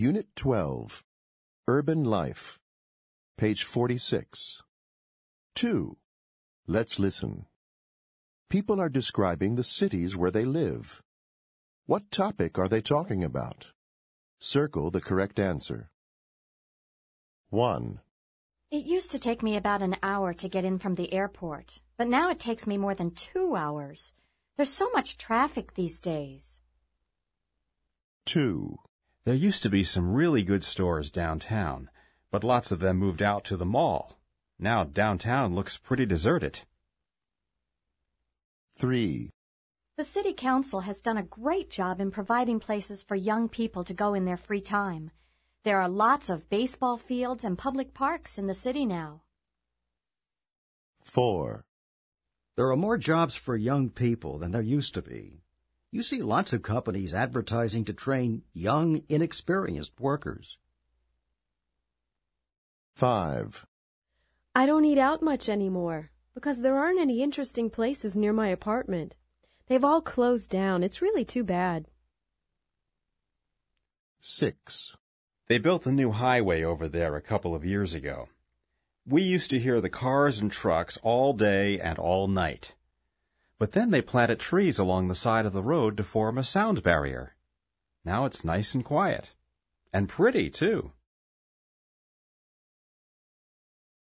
Unit 12, Urban Life, page 46. 2. Let's listen. People are describing the cities where they live. What topic are they talking about? Circle the correct answer. 1. It used to take me about an hour to get in from the airport, but now it takes me more than two hours. There's so much traffic these days. 2. There used to be some really good stores downtown, but lots of them moved out to the mall. Now downtown looks pretty deserted. 3. The city council has done a great job in providing places for young people to go in their free time. There are lots of baseball fields and public parks in the city now. 4. There are more jobs for young people than there used to be. You see lots of companies advertising to train young, inexperienced workers. 5. I don't eat out much anymore because there aren't any interesting places near my apartment. They've all closed down. It's really too bad. 6. They built the new highway over there a couple of years ago. We used to hear the cars and trucks all day and all night. But then they planted trees along the side of the road to form a sound barrier. Now it's nice and quiet. And pretty, too.